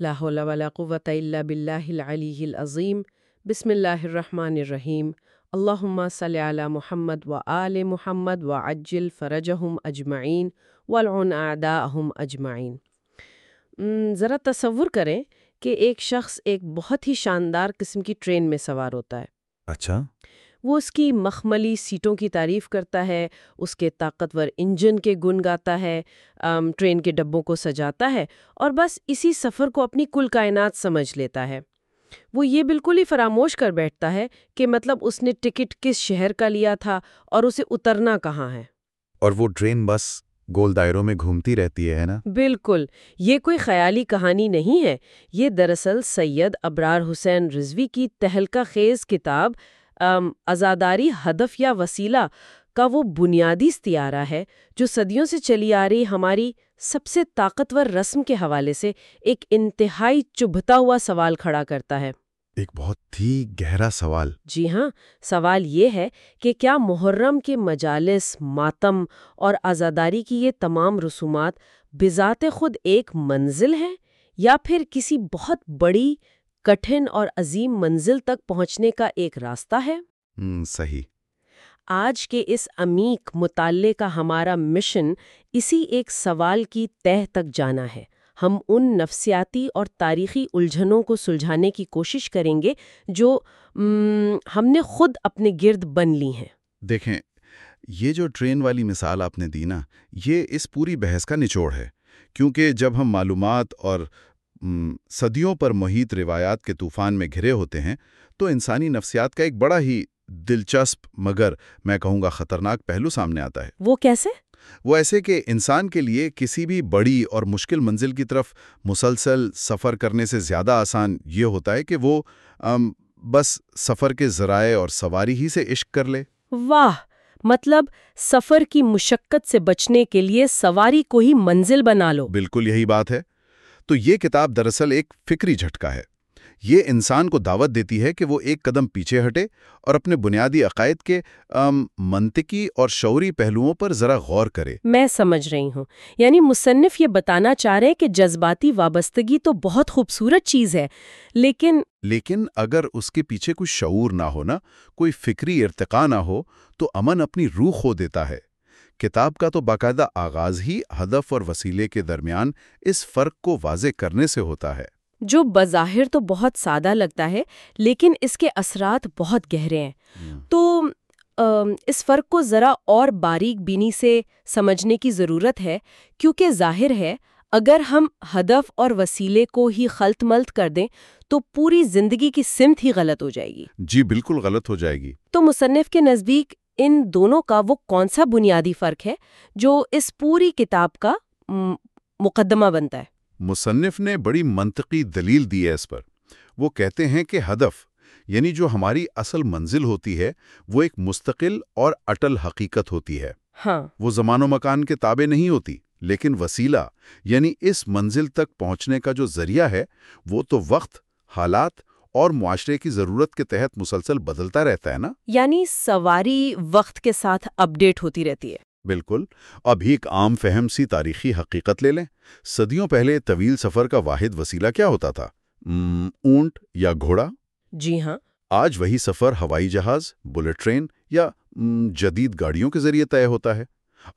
لا حول ولا قوة إلا بالله العلي العظيم بسم الله الرحمن الرحیم. اللہم صلی علی محمد و آل محمد و عجل فرجہم اجمعین والعن اعداءہم اجمعین. ذرا تصور کریں کہ ایک شخص ایک بہت ہی شاندار قسم کی ٹرین میں سوار ہوتا ہے. اچھا. وہ اس کی مخملی سیٹوں کی تعریف کرتا ہے اس کے طاقتور انجن کے گن گاتا ہے ام، ٹرین کے ڈبوں کو سجاتا ہے اور بس اسی سفر کو اپنی کل کائنات سمجھ لیتا ہے۔ وہ یہ بالکل ہی فراموش کر بیٹھتا ہے کہ مطلب اس نے ٹکٹ کس شہر کا لیا تھا اور اسے اترنا کہاں ہے۔ اور وہ ٹرین بس گول دائروں میں گھومتی رہتی ہے نا؟ بالکل یہ کوئی خیالی کہانی نہیں ہے۔ یہ دراصل سید ابرار حسین رضوی کی تہلکہ خیز کتاب ازاداری ہدف یا وسیلہ کا وہ بنیادی استعارہ ہے جو صدیوں سے چلی آ رہی ہماری سب سے طاقتور رسم کے حوالے سے ایک انتہائی چبھتا ہوا سوال کھڑا کرتا ہے۔ ایک بہت ہی گہرا سوال۔ جی ہاں سوال یہ ہے کہ کیا محرم کے مجالس ماتم اور آزاداری کی یہ تمام رسومات بذات خود ایک منزل ہیں یا پھر کسی بہت بڑی کٹھن اور عظیم منزل تک پہنچنے کا ایک راستہ ہے؟ صحیح۔ آج کے اس عمیق مطالعے کا ہمارا مشن اسی ایک سوال کی تہ تک جانا ہے۔ ہم ان نفسیاتی اور تاریخی الجھنوں کو سلجھانے کی کوشش کریں گے جو م، ہم نے خود اپنے گرد بن لی ہیں۔ دیکھیں یہ جو ٹرین والی مثال آپ نے دی نا یہ اس پوری بحث کا نچوڑ ہے۔ کیونکہ جب ہم معلومات اور صدیوں پر محیط روایات کے طوفان میں گھرے ہوتے ہیں تو انسانی نفسیات کا ایک بڑا ہی دلچسپ مگر میں کہوں گا خطرناک پہلو سامنے آتا ہے۔ وہ کیسے؟ وہ ایسے کہ انسان کے لیے کسی بھی بڑی اور مشکل منزل کی طرف مسلسل سفر کرنے سے زیادہ آسان یہ ہوتا ہے کہ وہ بس سفر کے ذرائع اور سواری ہی سے عشق کر لے۔ واہ! مطلب سفر کی مشقت سے بچنے کے لیے سواری کو ہی منزل بنا لو۔ بالکل یہی بات ہے۔ تو یہ کتاب دراصل ایک فکری جھٹکا ہے۔ یہ انسان کو دعوت دیتی ہے کہ وہ ایک قدم پیچھے ہٹے اور اپنے بنیادی عقائد کے منطقی اور شعوری پہلوؤں پر ذرا غور کرے۔ میں سمجھ رہی ہوں۔ یعنی مصنف یہ بتانا چاہ رہے کہ جذباتی وابستگی تو بہت خوبصورت چیز ہے لیکن لیکن اگر اس کے پیچھے کوئی شعور نہ ہو نا کوئی فکری ارتقا نہ ہو تو امن اپنی روح کھو دیتا ہے۔ کتاب کا تو باقاعدہ آغاز ہی ہدف اور وسیلے کے درمیان اس فرق کو واضح کرنے سے ہوتا ہے۔ جو بظاہر تو بہت سادہ لگتا ہے لیکن اس کے اثرات بہت گہرے ہیں۔ تو اس فرق کو ذرا اور باریک بینی سے سمجھنے کی ضرورت ہے کیونکہ ظاہر ہے اگر ہم ہدف اور وسیلے کو ہی خلط ملط کر دیں تو پوری زندگی کی سمت ہی غلط ہو جائے گی۔ جی بالکل غلط ہو جائے گی۔ تو مصنف کے نزدیک ان دونوں کا وہ کون سا بنیادی فرق ہے جو اس پوری کتاب کا مقدمہ بنتا ہے؟ مصنف نے بڑی منطقی دلیل دی ہے اس پر۔ وہ کہتے ہیں کہ ہدف یعنی جو ہماری اصل منزل ہوتی ہے وہ ایک مستقل اور اٹل حقیقت ہوتی ہے۔ ہاں۔ وہ زمان و مکان کے تابع نہیں ہوتی لیکن وسیلہ یعنی اس منزل تک پہنچنے کا جو ذریعہ ہے وہ تو وقت حالات اور معاشرے کی ضرورت کے تحت مسلسل بدلتا رہتا ہے نا؟ یعنی سواری وقت کے ساتھ اپڈیٹ ہوتی رہتی ہے۔ بالکل۔ اب ایک عام فہم سی تاریخی حقیقت لے لیں۔ صدیوں پہلے طویل سفر کا واحد وسیلہ کیا ہوتا تھا؟ اونٹ یا گھوڑا؟ جی ہاں۔ آج وہی سفر ہوائی جہاز بلٹ ٹرین یا جدید گاڑیوں کے ذریعے طے ہوتا ہے۔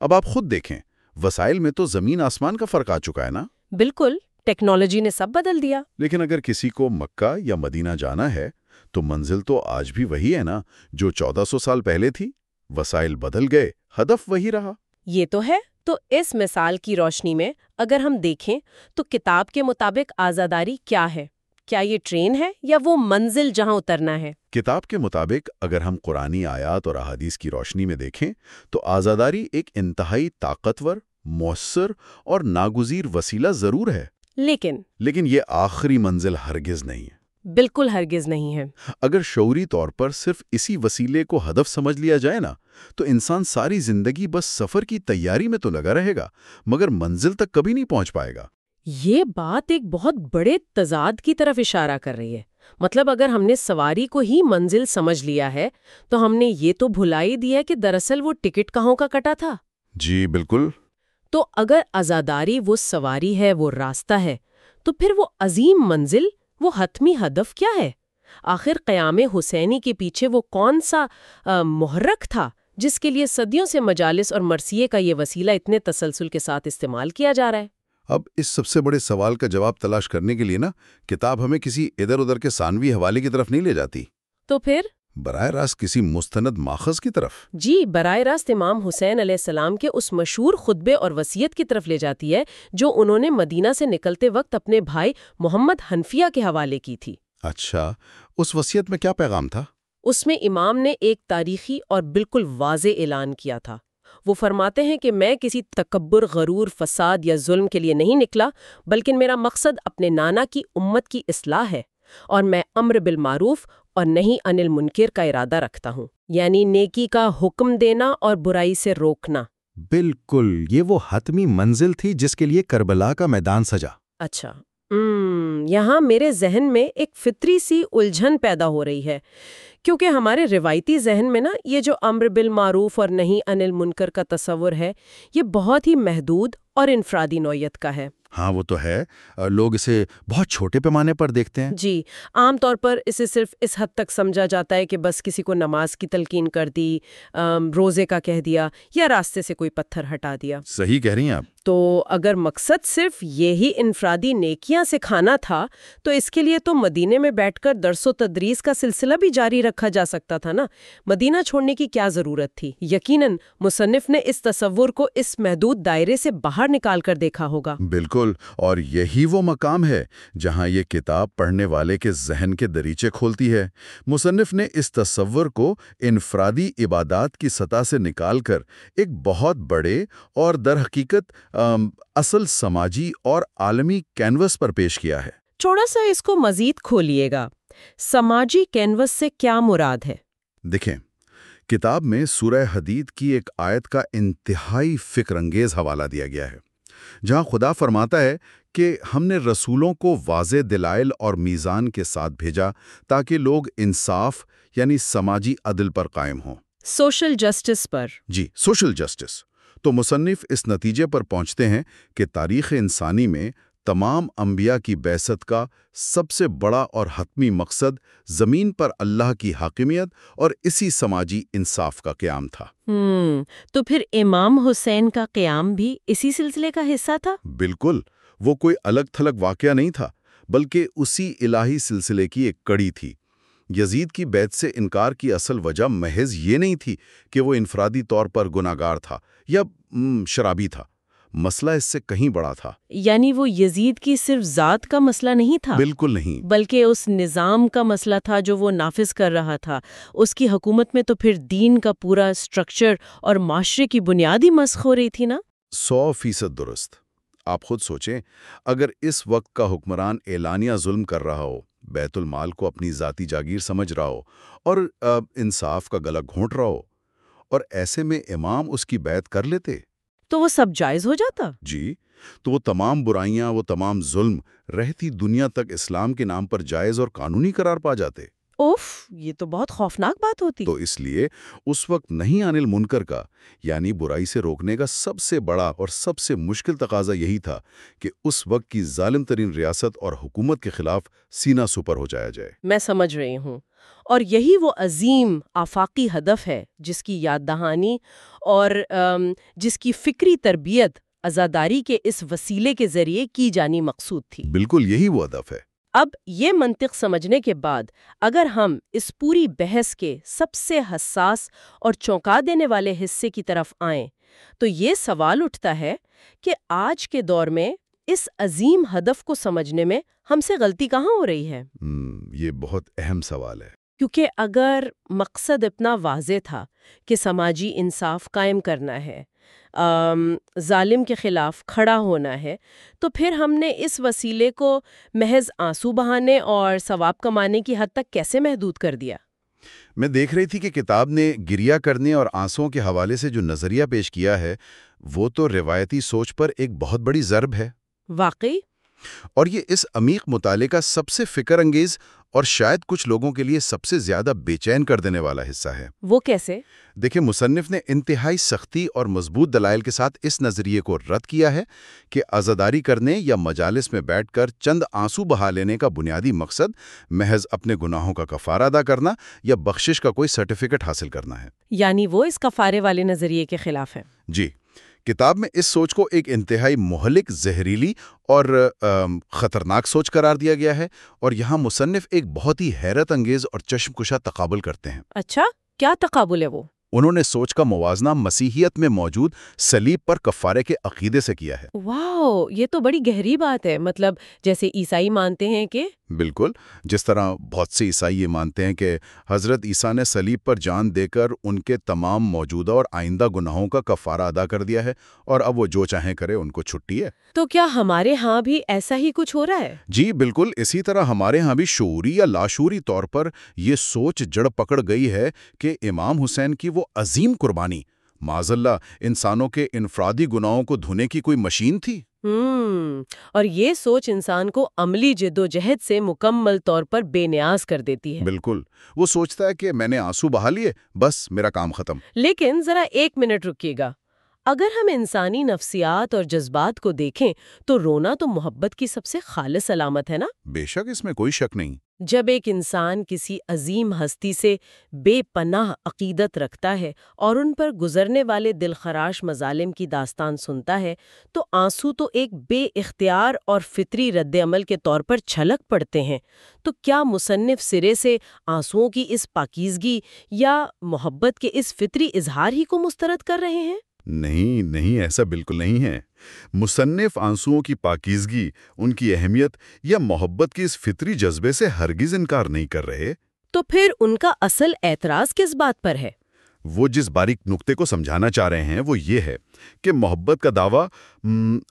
اب آپ خود دیکھیں وسائل میں تو زمین آسمان کا فرق آ چکا ہے نا؟ بالکل۔ ٹیکنالوجی نے سب بدل دیا۔ لیکن اگر کسی کو مکہ یا مدینہ جانا ہے تو منزل تو آج بھی وہی ہے نا جو چودہ سو سال پہلے تھی۔ وسائل بدل گئے ہدف وہی رہا۔ یہ تو ہے۔ تو اس مثال کی روشنی میں اگر ہم دیکھیں تو کتاب کے مطابق آزاداری کیا ہے؟ کیا یہ ٹرین ہے یا وہ منزل جہاں اترنا ہے؟ کتاب کے مطابق اگر ہم قرآنی آیات اور احادیث کی روشنی میں دیکھیں تو آزاداری ایک انتہائی طاقتور مؤثر اور ناگزیر وسیلہ ضرور ہے۔ لیکن لیکن یہ آخری منزل ہرگز نہیں ہے۔ بالکل ہرگز نہیں ہے۔ اگر شعوری طور پر صرف اسی وسیلے کو ہدف سمجھ لیا جائے نا تو انسان ساری زندگی بس سفر کی تیاری میں تو لگا رہے گا مگر منزل تک کبھی نہیں پہنچ پائے گا۔ یہ بات ایک بہت بڑے تضاد کی طرف اشارہ کر رہی ہے۔ مطلب اگر ہم نے سواری کو ہی منزل سمجھ لیا ہے تو ہم نے یہ تو بھلائی دیا کہ دراصل وہ ٹکٹ کہاں کا کٹا تھا۔ جی بالکل۔ تو اگر آزاداری وہ سواری ہے وہ راستہ ہے تو پھر وہ عظیم منزل وہ حتمی ہدف کیا ہے؟ آخر قیام حسینی کے پیچھے وہ کون سا محرک تھا جس کے لیے صدیوں سے مجالس اور مرثیے کا یہ وسیلہ اتنے تسلسل کے ساتھ استعمال کیا جا رہا ہے؟ اب اس سب سے بڑے سوال کا جواب تلاش کرنے کے لیے نا کتاب ہمیں کسی ادھر ادھر کے ثانوی حوالے کی طرف نہیں لے جاتی۔ تو پھر؟ براہ راست کسی مستند ماخذ کی طرف۔ جی براہ راست امام حسین علیہ السلام کے اس مشہور خطبے اور وسیعت کی طرف لے جاتی ہے جو انہوں نے مدینہ سے نکلتے وقت اپنے بھائی محمد حنفیہ کے حوالے کی تھی۔ اچھا اس وسیعت میں کیا پیغام تھا؟ اس میں امام نے ایک تاریخی اور بالکل واضح اعلان کیا تھا۔ وہ فرماتے ہیں کہ میں کسی تکبر غرور فساد یا ظلم کے لیے نہیں نکلا بلکہ میرا مقصد اپنے نانا کی امت کی اصلاح ہے اور میں امر بالمعروف اور نہیں انل منکر کا ارادہ رکھتا ہوں۔ یعنی نیکی کا حکم دینا اور برائی سے روکنا۔ بالکل یہ وہ حتمی منزل تھی جس کے لیے کربلا کا میدان سجا۔ اچھا۔ یہاں میرے ذہن میں ایک فطری سی الجھن پیدا ہو رہی ہے۔ کیونکہ ہمارے روایتی ذہن میں نا یہ جو امر بالمعروف اور نہیں انل منکر کا تصور ہے یہ بہت ہی محدود اور انفرادی نوعیت کا ہے۔ ہاں وہ تو ہے۔ لوگ اسے بہت چھوٹے پیمانے پر دیکھتے ہیں۔ جی عام طور پر اسے صرف اس حد تک سمجھا جاتا ہے کہ بس کسی کو نماز کی تلقین کر دی روزے کا کہہ دیا یا راستے سے کوئی پتھر ہٹا دیا۔ صحیح کہہ رہی ہیں آپ۔ تو اگر مقصد صرف یہی انفرادی نیکیاں سے کھانا تھا، تو اس کے لیے تو مدینے میں بیٹھ کر درس و تدریس کا سلسلہ بھی جاری رکھا جا سکتا تھا نا؟ مدینہ چھوڑنے کی کیا ضرورت تھی؟ یقیناً مصنف نے اس تصور کو اس محدود دائرے سے باہر نکال کر دیکھا ہوگا۔ بالکل، اور یہی وہ مقام ہے جہاں یہ کتاب پڑھنے والے کے ذہن کے دریچے کھولتی ہے۔ مصنف نے اس تصور کو انفرادی عبادات کی سطح سے نکال کر ایک بہت بڑے اور در حقیقت اصل سماجی اور عالمی کینوس پر پیش کیا ہے۔ تھوڑا سا اس کو مزید کھولیے گا۔ سماجی کینوس سے کیا مراد ہے؟ دیکھیں کتاب میں سورہ حدید کی ایک آیت کا انتہائی فکر انگیز حوالہ دیا گیا ہے جہاں خدا فرماتا ہے کہ ہم نے رسولوں کو واضح دلائل اور میزان کے ساتھ بھیجا تاکہ لوگ انصاف یعنی سماجی عدل پر قائم ہوں۔ سوشل جسٹس پر۔ جی سوشل جسٹس۔ تو مصنف اس نتیجے پر پہنچتے ہیں کہ تاریخ انسانی میں تمام انبیاء کی بیست کا سب سے بڑا اور حتمی مقصد زمین پر اللہ کی حاکمیت اور اسی سماجی انصاف کا قیام تھا۔ hmm, تو پھر امام حسین کا قیام بھی اسی سلسلے کا حصہ تھا؟ بالکل وہ کوئی الگ تھلگ واقعہ نہیں تھا بلکہ اسی الہی سلسلے کی ایک کڑی تھی۔ یزید کی بیت سے انکار کی اصل وجہ محض یہ نہیں تھی کہ وہ انفرادی طور پر گناگار تھا یا شرابی تھا۔ مسئلہ اس سے کہیں بڑا تھا۔ یعنی وہ یزید کی صرف ذات کا مسئلہ نہیں تھا؟ بالکل نہیں۔ بلکہ اس نظام کا مسئلہ تھا جو وہ نافذ کر رہا تھا۔ اس کی حکومت میں تو پھر دین کا پورا اسٹرکچر اور معاشرے کی بنیادی مسخ ہو رہی تھی نا؟ سو فیصد درست۔ آپ خود سوچیں اگر اس وقت کا حکمران اعلانیہ ظلم کر رہا ہو بیت المال کو اپنی ذاتی جاگیر سمجھ رہا ہو اور انصاف کا گلا گھونٹ رہا ہو اور ایسے میں امام اس کی بیعت کر لیتے؟ تو وہ سب جائز ہو جاتا؟ جی تو وہ تمام برائیاں وہ تمام ظلم رہتی دنیا تک اسلام کے نام پر جائز اور قانونی قرار پا جاتے۔ اوف یہ تو بہت خوفناک بات ہوتی۔ تو اس لیے اس وقت نہیں انل منکر کا یعنی برائی سے روکنے کا سب سے بڑا اور سب سے مشکل تقاضا یہی تھا کہ اس وقت کی ظالم ترین ریاست اور حکومت کے خلاف سینہ سپر ہو جایا جائے۔ میں سمجھ رہی ہوں۔ اور یہی وہ عظیم آفاقی ہدف ہے جس کی یاد دہانی اور جس کی فکری تربیت ازاداری کے اس وسیلے کے ذریعے کی جانی مقصود تھی۔ بالکل یہی وہ ہدف ہے۔ اب یہ منطق سمجھنے کے بعد اگر ہم اس پوری بحث کے سب سے حساس اور چونکا دینے والے حصے کی طرف آئیں تو یہ سوال اٹھتا ہے کہ آج کے دور میں اس عظیم ہدف کو سمجھنے میں ہم سے غلطی کہاں ہو رہی ہے؟ یہ بہت اہم سوال ہے۔ کیونکہ اگر مقصد اتنا واضح تھا کہ سماجی انصاف قائم کرنا ہے ظالم کے خلاف کھڑا ہونا ہے۔ تو پھر ہم نے اس وسیلے کو محض آنسو بہانے اور ثواب کمانے کی حد تک کیسے محدود کر دیا؟ میں دیکھ رہی تھی کہ کتاب نے گریا کرنے اور آنسوں کے حوالے سے جو نظریہ پیش کیا ہے وہ تو روایتی سوچ پر ایک بہت بڑی ضرب ہے۔ واقعی؟ اور یہ اس عمیق مطالعے کا سب سے فکر انگیز اور شاید کچھ لوگوں کے لیے سب سے زیادہ بے چین کر دینے والا حصہ ہے۔ وہ کیسے؟ دیکھیں مصنف نے انتہائی سختی اور مضبوط دلائل کے ساتھ اس نظریے کو رد کیا ہے کہ عزاداری کرنے یا مجالس میں بیٹھ کر چند آنسو بہا لینے کا بنیادی مقصد محض اپنے گناہوں کا کفارہ ادا کرنا یا بخشش کا کوئی سرٹیفکیٹ حاصل کرنا ہے۔ یعنی وہ اس کفارے والے نظریے کے خلاف ہے۔ جی۔ کتاب میں اس سوچ کو ایک انتہائی مہلک زہریلی اور خطرناک سوچ قرار دیا گیا ہے اور یہاں مصنف ایک بہت ہی حیرت انگیز اور چشم کشا تقابل کرتے ہیں۔ اچھا کیا تقابل ہے وہ؟ انہوں نے سوچ کا موازنہ مسیحیت میں موجود سلیب پر کفارے کے عقیدے سے کیا ہے۔ واو یہ تو بڑی گہری بات ہے۔ مطلب جیسے عیسائی مانتے ہیں کہ بالکل جس طرح بہت سے عیسائی یہ مانتے ہیں کہ حضرت عیسیٰ نے سلیب پر جان دے کر ان کے تمام موجودہ اور آئندہ گناہوں کا کفارہ ادا کر دیا ہے اور اب وہ جو چاہیں کرے ان کو چھٹی ہے۔ تو کیا ہمارے ہاں بھی ایسا ہی کچھ ہو رہا ہے؟ جی بالکل اسی طرح ہمارے ہاں بھی شعوری یا لاشوری طور پر یہ سوچ جڑ پکڑ گئی ہے کہ امام حسین کی وہ عظیم قربانی اللہ انسانوں کے انفرادی گناہوں کو دھونے کی کوئی مشین تھی؟ ہوں اور یہ سوچ انسان کو عملی جد و جہد سے مکمل طور پر بے نیاز کر دیتی ہے۔ بالکل وہ سوچتا ہے کہ میں نے آنسو بہا لیے بس میرا کام ختم۔ لیکن ذرا ایک منٹ رکیے گا۔ اگر ہم انسانی نفسیات اور جذبات کو دیکھیں تو رونا تو محبت کی سب سے خالص علامت ہے نا؟ بے شک اس میں کوئی شک نہیں۔ جب ایک انسان کسی عظیم ہستی سے بے پناہ عقیدت رکھتا ہے اور ان پر گزرنے والے دل خراش مظالم کی داستان سنتا ہے، تو آنسو تو ایک بے اختیار اور فطری رد عمل کے طور پر چھلک پڑتے ہیں۔ تو کیا مصنف سرے سے آنسوؤں کی اس پاکیزگی یا محبت کے اس فطری اظہار ہی کو مسترد کر رہے ہیں؟ نہیں نہیں ایسا بالکل نہیں ہے۔ مصنف آنسوؤں کی پاکیزگی ان کی اہمیت یا محبت کی اس فطری جذبے سے ہرگز انکار نہیں کر رہے۔ تو پھر ان کا اصل اعتراض کس بات پر ہے؟ وہ جس باریک نقطے کو سمجھانا چاہ رہے ہیں وہ یہ ہے کہ محبت کا دعویٰ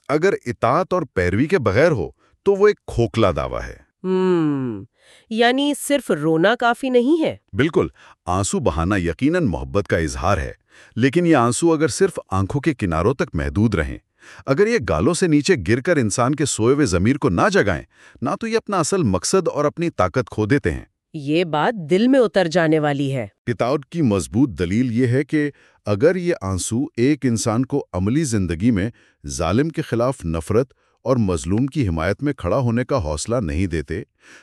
اگر اطاعت اور پیروی کے بغیر ہو تو وہ ایک کھوکھلا دعویٰ ہے۔ ہم یعنی صرف رونا کافی نہیں ہے؟ بالکل آنسو بہانا یقیناً محبت کا اظہار ہے۔ لیکن یہ آنسو اگر صرف آنکھوں کے کناروں تک محدود رہیں اگر یہ گالوں سے نیچے گر کر انسان کے سوئے ہوئے ضمیر کو نہ جگائیں نہ تو یہ اپنا اصل مقصد اور اپنی طاقت کھو دیتے ہیں۔ یہ بات دل میں اتر جانے والی ہے۔ کتاب کی مضبوط دلیل یہ ہے کہ اگر یہ آنسو ایک انسان کو عملی زندگی میں ظالم کے خلاف نفرت اور مظلوم کی حمایت میں کھڑا ہونے کا حوصلہ نہیں دیتے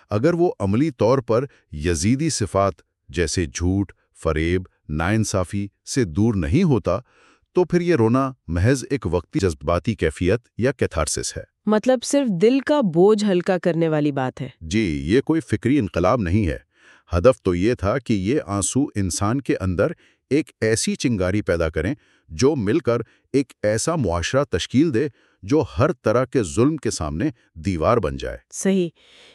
اگر وہ عملی طور پر یزیدی صفات جیسے جھوٹ فریب ناانصافی سے دور نہیں ہوتا تو پھر یہ رونا محض ایک وقتی جذباتی کیفیت یا کیتھارسس ہے۔ مطلب صرف دل کا بوجھ ہلکا کرنے والی بات ہے۔ جی یہ کوئی فکری انقلاب نہیں ہے۔ ہدف تو یہ تھا کہ یہ آنسو انسان کے اندر ایک ایسی چنگاری پیدا کریں جو مل کر ایک ایسا معاشرہ تشکیل دے جو ہر طرح کے ظلم کے سامنے دیوار بن جائے۔ صحیح۔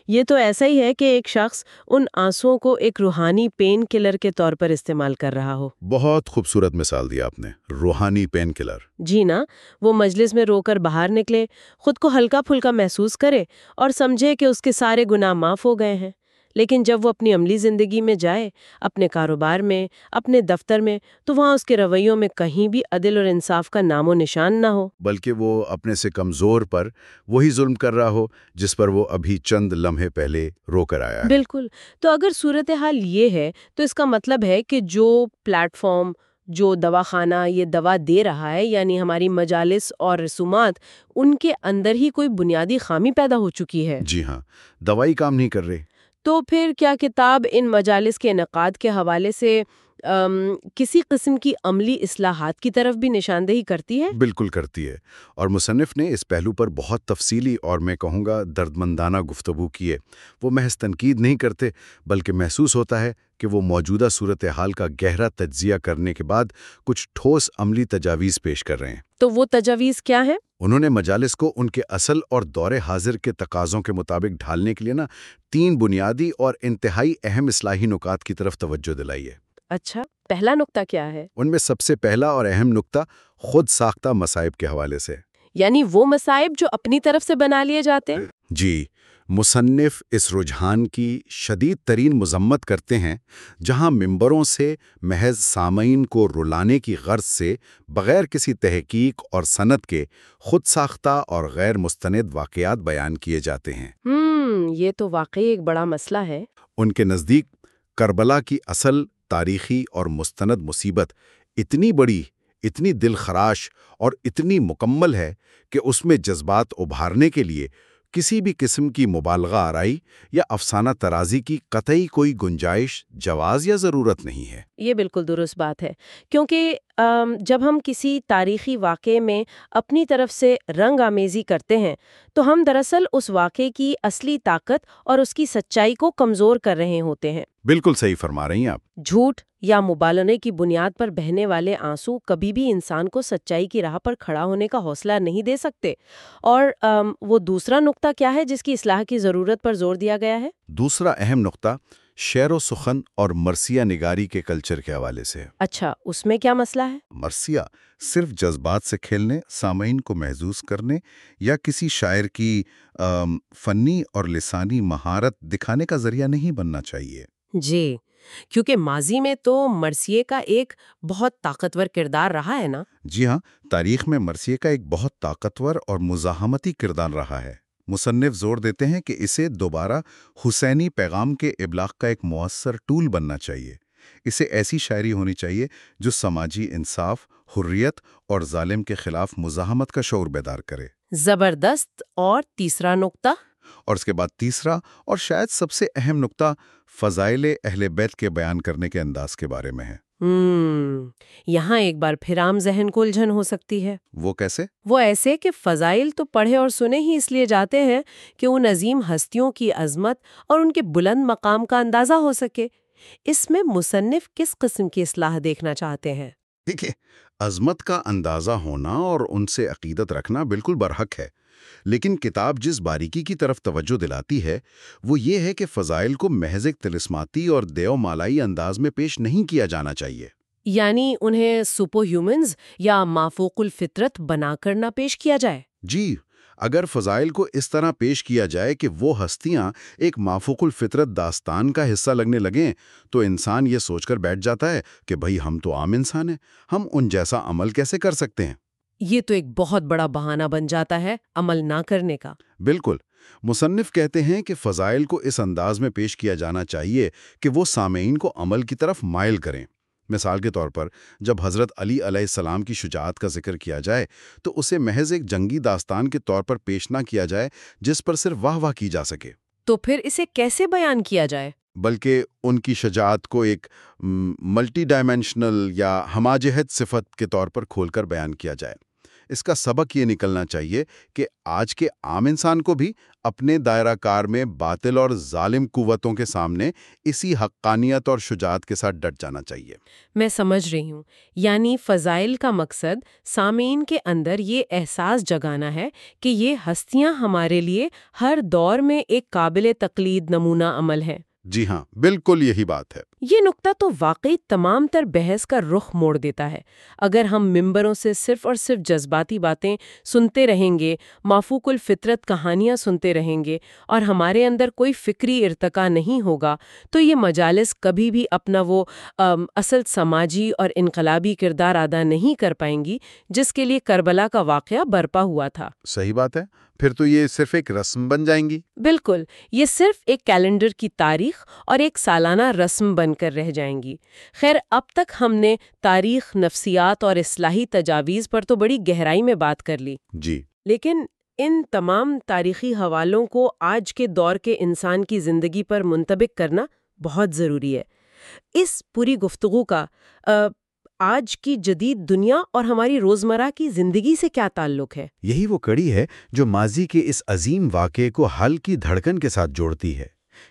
یہ تو ایسا ہی ہے کہ ایک شخص ان آنسوؤں کو ایک روحانی پین کلر کے طور پر استعمال کر رہا ہو۔ بہت خوبصورت مثال دیا آپ نے روحانی پین کلر۔ جی نا وہ مجلس میں رو کر باہر نکلے خود کو ہلکا پھلکا محسوس کرے اور سمجھے کہ اس کے سارے گناہ معاف ہو گئے ہیں۔ لیکن جب وہ اپنی عملی زندگی میں جائے اپنے کاروبار میں اپنے دفتر میں تو وہاں اس کے رویوں میں کہیں بھی عدل اور انصاف کا نام و نشان نہ ہو۔ بلکہ وہ اپنے سے کمزور پر وہی ظلم کر رہا ہو جس پر وہ ابھی چند لمحے پہلے رو کر آیا بالکل۔ تو اگر صورتحال یہ ہے تو اس کا مطلب ہے کہ جو پلیٹ فارم جو دواخانہ یہ دوا دے رہا ہے یعنی ہماری مجالس اور رسومات ان کے اندر ہی کوئی بنیادی خامی پیدا ہو چکی ہے۔ جی ہاں۔ دوائی کام نہیں کر رہے۔ تو پھر کیا کتاب ان مجالس کے انعقاد کے حوالے سے کسی قسم کی عملی اصلاحات کی طرف بھی نشاندہی کرتی ہے؟ بالکل کرتی ہے۔ اور مصنف نے اس پہلو پر بہت تفصیلی اور میں کہوں گا درد مندانہ گفتگو کی ہے۔ وہ محض تنقید نہیں کرتے بلکہ محسوس ہوتا ہے کہ وہ موجودہ صورتحال کا گہرا تجزیہ کرنے کے بعد کچھ ٹھوس عملی تجاویز پیش کر رہے ہیں۔ تو وہ تجاویز کیا ہیں؟ انہوں نے مجالس کو ان کے اصل اور دور حاضر کے تقاضوں کے مطابق ڈھالنے کے لیے نا تین بنیادی اور انتہائی اہم اصلاحی نکات کی طرف توجہ دلائی ہے۔ اچھا پہلا نقطہ کیا ہے؟ ان میں سب سے پہلا اور اہم نقطہ خود ساختہ مسائب کے حوالے سے۔ یعنی وہ مسائب جو اپنی طرف سے بنا لیے جاتے ہیں؟ جی مصنف اس رجحان کی شدید ترین مذمت کرتے ہیں جہاں ممبروں سے محض سامعین کو رلانے کی غرض سے بغیر کسی تحقیق اور صنعت کے خود ساختہ اور غیر مستند واقعات بیان کیے جاتے ہیں۔ ہم یہ تو واقعی ایک بڑا مسئلہ ہے۔ ان کے نزدیک کربلا کی اصل تاریخی اور مستند مصیبت اتنی بڑی، اتنی دل خراش اور اتنی مکمل ہے کہ اس میں جذبات ابھارنے کے لیے کسی بھی قسم کی مبالغہ آرائی یا افسانہ ترازی کی قطعی کوئی گنجائش، جواز یا ضرورت نہیں ہے۔ یہ بالکل درست بات ہے، کیونکہ جب ہم کسی تاریخی واقعے میں اپنی طرف سے رنگ آمیزی کرتے ہیں تو ہم دراصل اس واقعے کی اصلی طاقت اور اس کی سچائی کو کمزور کر رہے ہوتے ہیں۔ بالکل صحیح فرما رہی ہیں آپ۔ جھوٹ یا مبالنے کی بنیاد پر بہنے والے آنسو کبھی بھی انسان کو سچائی کی راہ پر کھڑا ہونے کا حوصلہ نہیں دے سکتے۔ اور ام، وہ دوسرا نقطہ کیا ہے جس کی اصلاح کی ضرورت پر زور دیا گیا ہے؟ دوسرا اہم نقطہ شعر و سخن اور مرثیہ نگاری کے کلچر کے حوالے سے۔ اچھا اس میں کیا مسئلہ ہے؟ مرثیہ صرف جذبات سے کھیلنے سامعین کو محظوظ کرنے یا کسی شاعر کی آم، فنی اور لسانی مہارت دکھانے کا ذریعہ نہیں بننا چاہیے۔ جی کیونکہ ماضی میں تو مرثیے کا ایک بہت طاقتور کردار رہا ہے نا؟ جی ہاں تاریخ میں مرثیے کا ایک بہت طاقتور اور مزاحمتی کردار رہا ہے۔ مصنف زور دیتے ہیں کہ اسے دوبارہ حسینی پیغام کے ابلاغ کا ایک مؤثر ٹول بننا چاہیے۔ اسے ایسی شاعری ہونی چاہیے جو سماجی انصاف حریت اور ظالم کے خلاف مزاحمت کا شعور بیدار کرے۔ زبردست اور تیسرا نقطہ؟ اور اس کے بعد تیسرا اور شاید سب سے اہم نقطہ فضائل اہل بیت کے بیان کرنے کے انداز کے بارے میں ہے۔ ہم یہاں ایک بار پھر عام ذہن کو الجھن ہو سکتی ہے۔ وہ کیسے؟ وہ ایسے کہ فضائل تو پڑھے اور سنے ہی اس لیے جاتے ہیں کہ ان عظیم ہستیوں کی عظمت اور ان کے بلند مقام کا اندازہ ہو سکے۔ اس میں مصنف کس قسم کی اصلاح دیکھنا چاہتے ہیں؟ دیکھیں عظمت کا اندازہ ہونا اور ان سے عقیدت رکھنا بالکل برحق ہے۔ لیکن کتاب جس باریکی کی طرف توجہ دلاتی ہے وہ یہ ہے کہ فضائل کو محض ایک تلسماتی اور دیو مالائی انداز میں پیش نہیں کیا جانا چاہیے۔ یعنی انہیں سپو ہیومنز یا مافوق الفطرت بنا کر نہ پیش کیا جائے۔ جی اگر فضائل کو اس طرح پیش کیا جائے کہ وہ ہستیاں ایک مافوق الفطرت داستان کا حصہ لگنے لگیں تو انسان یہ سوچ کر بیٹھ جاتا ہے کہ بھئی ہم تو عام انسان ہیں ہم ان جیسا عمل کیسے کر سکتے ہیں؟ یہ تو ایک بہت بڑا بہانہ بن جاتا ہے عمل نہ کرنے کا۔ بالکل۔ مصنف کہتے ہیں کہ فضائل کو اس انداز میں پیش کیا جانا چاہیے کہ وہ سامعین کو عمل کی طرف مائل کریں۔ مثال کے طور پر جب حضرت علی علیہ السلام کی شجاعت کا ذکر کیا جائے تو اسے محض ایک جنگی داستان کے طور پر پیش نہ کیا جائے جس پر صرف واہ واہ کی جا سکے۔ تو پھر اسے کیسے بیان کیا جائے؟ بلکہ ان کی شجاعت کو ایک ملٹی ڈائمینشنل یا ہماجہت صفت کے طور پر کھول کر بیان کیا جائے۔ اس کا سبق یہ نکلنا چاہیے کہ آج کے عام انسان کو بھی اپنے دائرہ کار میں باطل اور ظالم قوتوں کے سامنے اسی حقانیت اور شجاعت کے ساتھ ڈٹ جانا چاہیے۔ میں سمجھ رہی ہوں۔ یعنی فضائل کا مقصد سامعین کے اندر یہ احساس جگانا ہے کہ یہ ہستیاں ہمارے لیے ہر دور میں ایک قابل تقلید نمونہ عمل ہے جی ہاں بالکل یہی بات ہے۔ یہ نقطہ تو واقعی تمام تر بحث کا رخ موڑ دیتا ہے۔ اگر ہم ممبروں سے صرف اور صرف جذباتی باتیں سنتے رہیں گے مافوق الفطرت کہانیاں سنتے رہیں گے اور ہمارے اندر کوئی فکری ارتقا نہیں ہوگا تو یہ مجالس کبھی بھی اپنا وہ اصل سماجی اور انقلابی کردار ادا نہیں کر پائیں گی جس کے لیے کربلا کا واقعہ برپا ہوا تھا۔ صحیح بات ہے۔ پھر تو یہ صرف ایک رسم بن جائیں گی۔ بالکل۔ یہ صرف ایک کیلنڈر کی تاریخ اور ایک سالانہ رسم بن کر رہ جائیں گی۔ خیر اب تک ہم نے تاریخ نفسیات اور اصلاحی تجاویز پر تو بڑی گہرائی میں بات کر لی۔ جی۔ لیکن ان تمام تاریخی حوالوں کو آج کے دور کے انسان کی زندگی پر منطبق کرنا بہت ضروری ہے۔ اس پوری گفتگو کا آج کی جدید دنیا اور ہماری روزمرہ کی زندگی سے کیا تعلق ہے؟ یہی وہ کڑی ہے جو ماضی کے اس عظیم واقعے کو حل کی دھڑکن کے ساتھ جوڑتی ہے۔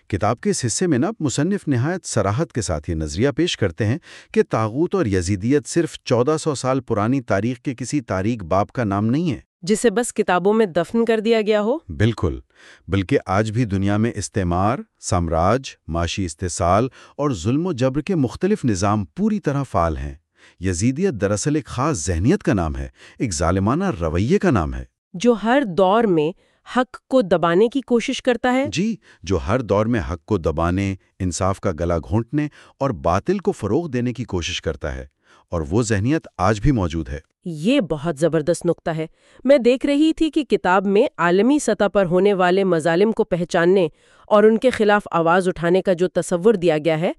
کتاب کے اس حصے میں نا مصنف نہایت سراحت کے ساتھ یہ نظریہ پیش کرتے ہیں کہ تاغوت اور یزیدیت صرف چودہ سو سال پرانی تاریخ کے کسی تاریخ باپ کا نام نہیں ہے۔ جسے بس کتابوں میں دفن کر دیا گیا ہو۔ بالکل۔ بلکہ آج بھی دنیا میں استعمار سامراج معاشی استحصال اور ظلم و جبر کے مختلف نظام پوری طرح فعال ہیں۔ یزیدیت دراصل ایک خاص ذہنیت کا نام ہے ایک ظالمانہ رویے کا نام ہے۔ جو ہر دور میں حق کو دبانے کی کوشش کرتا ہے؟ جی جو ہر دور میں حق کو دبانے انصاف کا گلا گھونٹنے اور باطل کو فروغ دینے کی کوشش کرتا ہے اور وہ ذہنیت آج بھی موجود ہے۔ یہ بہت زبردست نقطہ ہے۔ میں دیکھ رہی تھی کہ کتاب میں عالمی سطح پر ہونے والے مظالم کو پہچاننے اور ان کے خلاف آواز اٹھانے کا جو تصور دیا گیا ہے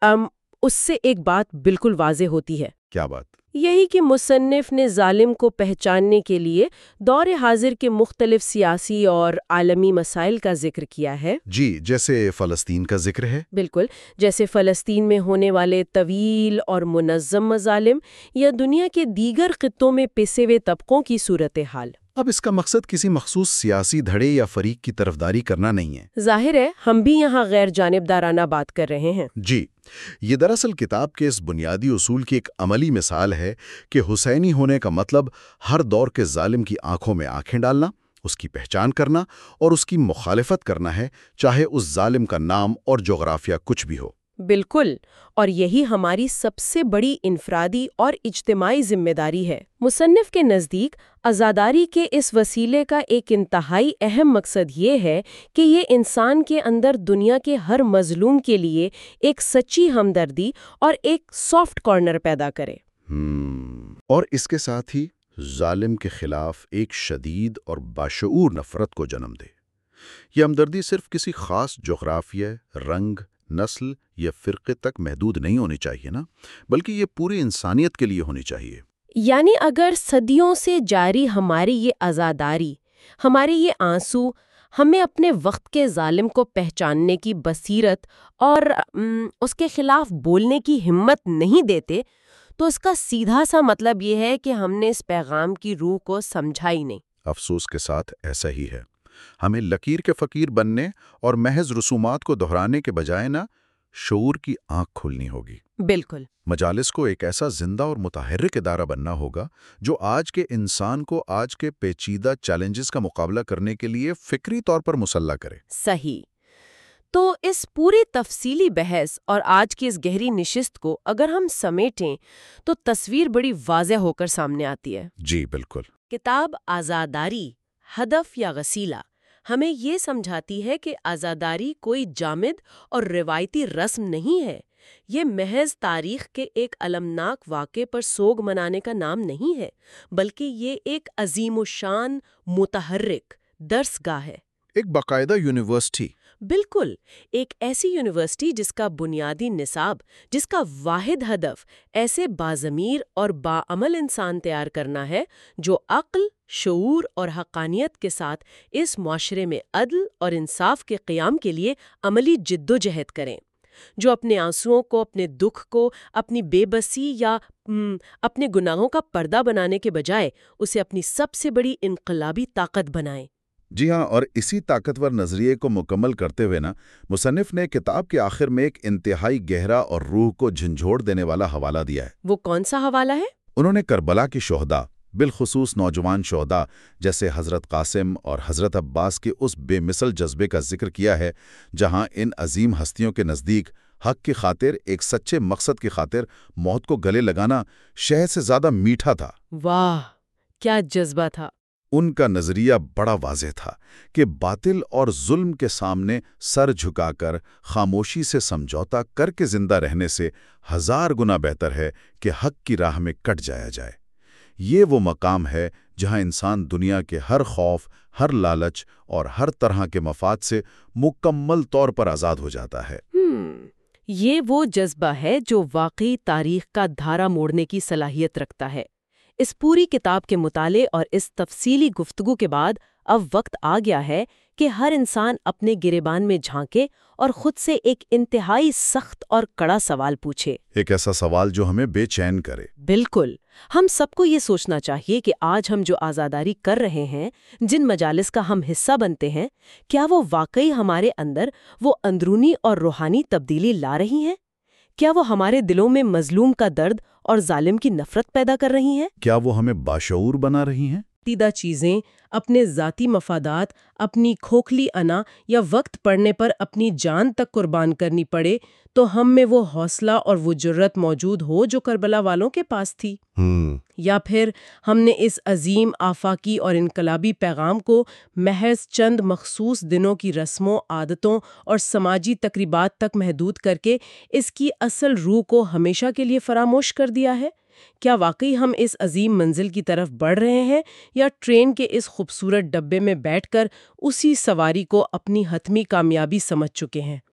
ام اس سے ایک بات بالکل واضح ہوتی ہے۔ کیا بات؟ یہی کہ مصنف نے ظالم کو پہچاننے کے لیے دور حاضر کے مختلف سیاسی اور عالمی مسائل کا ذکر کیا ہے۔ جی جیسے فلسطین کا ذکر ہے۔ بالکل جیسے فلسطین میں ہونے والے طویل اور منظم مظالم یا دنیا کے دیگر خطوں میں پسے ہوئے طبقوں کی صورتحال۔ اب اس کا مقصد کسی مخصوص سیاسی دھڑے یا فریق کی طرفداری کرنا نہیں ہے۔ ظاہر ہے ہم بھی یہاں غیر جانبدارانہ بات کر رہے ہیں۔ جی یہ دراصل کتاب کے اس بنیادی اصول کی ایک عملی مثال ہے کہ حسینی ہونے کا مطلب ہر دور کے ظالم کی آنکھوں میں آنکھیں ڈالنا اس کی پہچان کرنا اور اس کی مخالفت کرنا ہے چاہے اس ظالم کا نام اور جغرافیہ کچھ بھی ہو۔ بالکل، اور یہی ہماری سب سے بڑی انفرادی اور اجتماعی ذمہ داری ہے۔ مصنف کے نزدیک ازاداری کے اس وسیلے کا ایک انتہائی اہم مقصد یہ ہے کہ یہ انسان کے اندر دنیا کے ہر مظلوم کے لیے ایک سچی ہمدردی اور ایک سافٹ کارنر پیدا کرے۔ اور اس کے ساتھ ہی ظالم کے خلاف ایک شدید اور باشعور نفرت کو جنم دے۔ یہ ہمدردی صرف کسی خاص جغرافیہ، رنگ نسل یا فرقے تک محدود نہیں ہونی چاہیے نا بلکہ یہ پوری انسانیت کے لیے ہونی چاہیے۔ یعنی اگر صدیوں سے جاری ہماری یہ ازاداری ہمارے یہ آنسو ہمیں اپنے وقت کے ظالم کو پہچاننے کی بصیرت اور اس کے خلاف بولنے کی ہمت نہیں دیتے تو اس کا سیدھا سا مطلب یہ ہے کہ ہم نے اس پیغام کی روح کو سمجھا ہی نہیں۔ افسوس کے ساتھ ایسا ہی ہے۔ ہمیں لکیر کے فقیر بننے اور محض رسومات کو دہرانے کے بجائے نہ شعور کی آنکھ کھلنی ہوگی۔ بالکل۔ مجالس کو ایک ایسا زندہ اور متحرک ادارہ بننا ہوگا جو آج کے انسان کو آج کے پیچیدہ چیلنجز کا مقابلہ کرنے کے لیے فکری طور پر مسلح کرے۔ صحیح۔ تو اس پوری تفصیلی بحث اور آج کی اس گہری نشست کو اگر ہم سمیٹیں تو تصویر بڑی واضح ہو کر سامنے آتی ہے۔ جی بالکل۔ کتاب آزاداری۔ ہدف یا غسیلہ، ہمیں یہ سمجھاتی ہے کہ آزاداری کوئی جامد اور روایتی رسم نہیں ہے۔ یہ محض تاریخ کے ایک المناک واقعے پر سوگ منانے کا نام نہیں ہے، بلکہ یہ ایک عظیم و شان متحرک درس گاہ ہے۔ ایک باقاعدہ یونیورسٹی۔ بالکل، ایک ایسی یونیورسٹی جس کا بنیادی نصاب، جس کا واحد ہدف ایسے بازمیر اور باعمل انسان تیار کرنا ہے جو عقل، شعور اور حقانیت کے ساتھ اس معاشرے میں عدل اور انصاف کے قیام کے لیے عملی جد و جہد کریں۔ جو اپنے آنسوؤں کو، اپنے دکھ کو، اپنی بے بسی یا اپنے گناہوں کا پردہ بنانے کے بجائے اسے اپنی سب سے بڑی انقلابی طاقت بنائیں۔ جی ہاں اور اسی طاقتور نظریے کو مکمل کرتے ہوئے نا مصنف نے کتاب کے آخر میں ایک انتہائی گہرا اور روح کو جھنجھوڑ دینے والا حوالہ دیا ہے۔ وہ کون سا حوالہ ہے؟ انہوں نے کربلا کی شہدا بالخصوص نوجوان شہدا جیسے حضرت قاسم اور حضرت عباس کے اس بے مثل جذبے کا ذکر کیا ہے جہاں ان عظیم ہستیوں کے نزدیک حق کی خاطر ایک سچے مقصد کی خاطر موت کو گلے لگانا شہد سے زیادہ میٹھا تھا۔ واہ کیا جذبہ تھا۔ ان کا نظریہ بڑا واضح تھا کہ باطل اور ظلم کے سامنے سر جھکا کر خاموشی سے سمجھوتا کر کے زندہ رہنے سے ہزار گنا بہتر ہے کہ حق کی راہ میں کٹ جایا جائے۔ یہ وہ مقام ہے جہاں انسان دنیا کے ہر خوف، ہر لالچ اور ہر طرح کے مفاد سے مکمل طور پر آزاد ہو جاتا ہے۔ یہ وہ جذبہ ہے جو واقعی تاریخ کا دھارا موڑنے کی صلاحیت رکھتا ہے۔ اس پوری کتاب کے مطالعے اور اس تفصیلی گفتگو کے بعد اب وقت آ گیا ہے کہ ہر انسان اپنے گریبان میں جھانکے اور خود سے ایک انتہائی سخت اور کڑا سوال پوچھے۔ ایک ایسا سوال جو ہمیں بے چین کرے۔ بالکل۔ ہم سب کو یہ سوچنا چاہیے کہ آج ہم جو آزاداری کر رہے ہیں جن مجالس کا ہم حصہ بنتے ہیں کیا وہ واقعی ہمارے اندر وہ اندرونی اور روحانی تبدیلی لا رہی ہیں؟ کیا وہ ہمارے دلوں میں مظلوم کا درد اور ظالم کی نفرت پیدا کر رہی ہیں؟ کیا وہ ہمیں باشعور بنا رہی ہیں؟ دیدہ چیزیں اپنے ذاتی مفادات اپنی کھوکھلی انا یا وقت پڑنے پر اپنی جان تک قربان کرنی پڑے تو ہم میں وہ حوصلہ اور وہ جرت موجود ہو جو کربلا والوں کے پاس تھی۔ ہم یا پھر ہم نے اس عظیم آفاقی اور انقلابی پیغام کو محض چند مخصوص دنوں کی رسموں عادتوں اور سماجی تقریبات تک محدود کر کے اس کی اصل روح کو ہمیشہ کے لیے فراموش کر دیا ہے؟ کیا واقعی ہم اس عظیم منزل کی طرف بڑھ رہے ہیں یا ٹرین کے اس خوبصورت ڈبے میں بیٹھ کر اسی سواری کو اپنی حتمی کامیابی سمجھ چکے ہیں؟